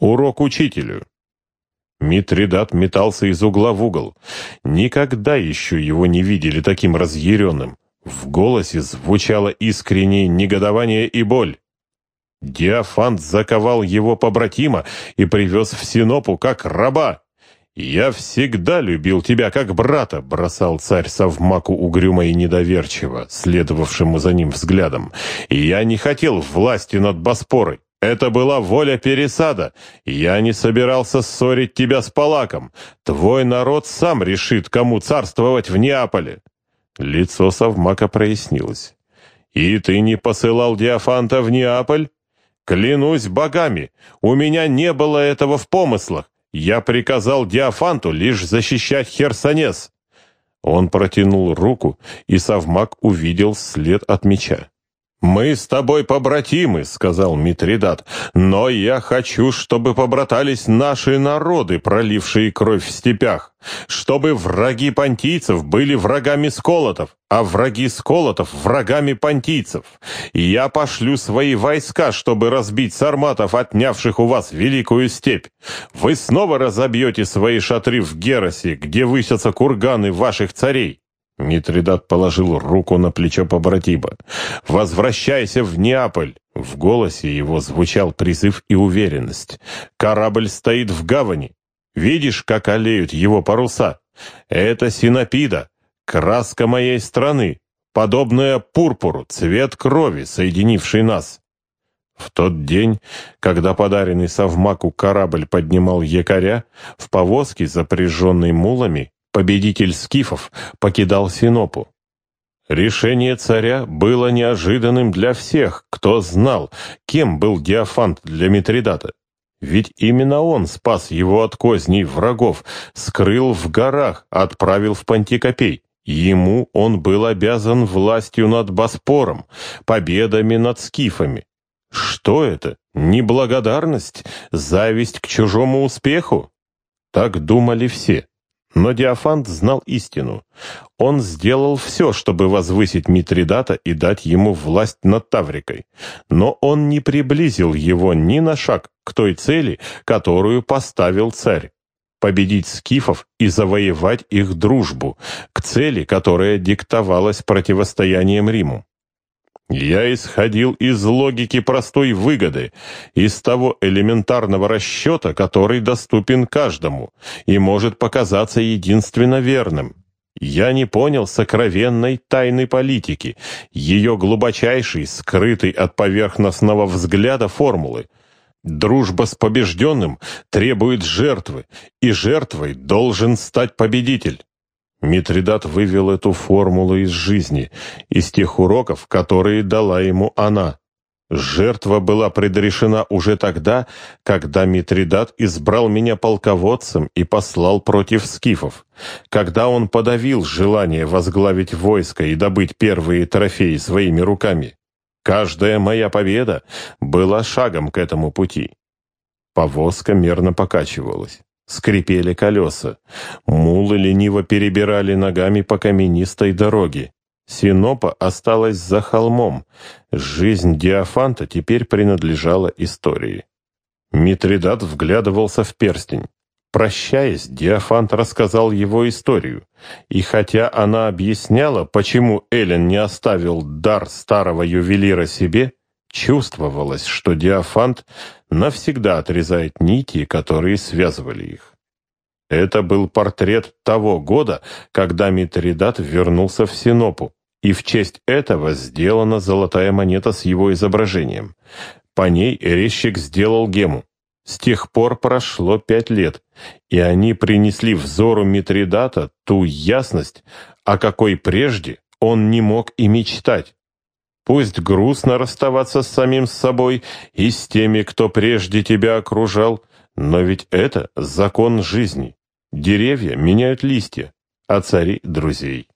Урок учителю. Митридат метался из угла в угол. Никогда еще его не видели таким разъяренным. В голосе звучало искреннее негодование и боль. Диафант заковал его побратима и привез в Синопу как раба. «Я всегда любил тебя как брата», — бросал царь Совмаку угрюмо и недоверчиво, следовавшему за ним взглядом. «Я не хотел власти над Боспорой. Это была воля пересада. Я не собирался ссорить тебя с Палаком. Твой народ сам решит, кому царствовать в Неаполе». Лицо Совмака прояснилось. «И ты не посылал Диафанта в Неаполь?» «Клянусь богами, у меня не было этого в помыслах. Я приказал Диафанту лишь защищать Херсонес». Он протянул руку, и Совмак увидел след от меча. «Мы с тобой побратимы», — сказал Митридат, «но я хочу, чтобы побратались наши народы, пролившие кровь в степях, чтобы враги понтийцев были врагами сколотов, а враги сколотов — врагами понтийцев. Я пошлю свои войска, чтобы разбить сарматов, отнявших у вас великую степь. Вы снова разобьете свои шатры в Геросе, где высятся курганы ваших царей. Митридат положил руку на плечо побратима. «Возвращайся в Неаполь!» В голосе его звучал призыв и уверенность. «Корабль стоит в гавани. Видишь, как олеют его паруса? Это синопида, краска моей страны, подобная пурпуру, цвет крови, соединивший нас». В тот день, когда подаренный Совмаку корабль поднимал якоря, в повозке, запряженной мулами, победитель скифов, покидал Синопу. Решение царя было неожиданным для всех, кто знал, кем был Диофант для Митридата. Ведь именно он спас его от козней врагов, скрыл в горах, отправил в Пантикопей. Ему он был обязан властью над Боспором, победами над скифами. Что это? Неблагодарность? Зависть к чужому успеху? Так думали все. Но Диофант знал истину. Он сделал все, чтобы возвысить Митридата и дать ему власть над Таврикой. Но он не приблизил его ни на шаг к той цели, которую поставил царь. Победить скифов и завоевать их дружбу, к цели, которая диктовалась противостоянием Риму. Я исходил из логики простой выгоды, из того элементарного расчета, который доступен каждому и может показаться единственно верным. Я не понял сокровенной тайны политики, ее глубочайшей, скрытой от поверхностного взгляда формулы. Дружба с побежденным требует жертвы, и жертвой должен стать победитель. Митридат вывел эту формулу из жизни, из тех уроков, которые дала ему она. Жертва была предрешена уже тогда, когда Митридат избрал меня полководцем и послал против скифов, когда он подавил желание возглавить войско и добыть первые трофеи своими руками. Каждая моя победа была шагом к этому пути. Повозка мерно покачивалась. Скрипели колеса. Мулы лениво перебирали ногами по каменистой дороге. Синопа осталась за холмом. Жизнь Диафанта теперь принадлежала истории. Митридат вглядывался в перстень. Прощаясь, Диафант рассказал его историю. И хотя она объясняла, почему Эллен не оставил дар старого ювелира себе, чувствовалось, что Диафант навсегда отрезает нити, которые связывали их. Это был портрет того года, когда Митридат вернулся в Синопу, и в честь этого сделана золотая монета с его изображением. По ней резчик сделал гему. С тех пор прошло пять лет, и они принесли взору Митридата ту ясность, о какой прежде он не мог и мечтать. Пусть грустно расставаться с самим собой и с теми, кто прежде тебя окружал, но ведь это закон жизни. Деревья меняют листья, а цари — друзей.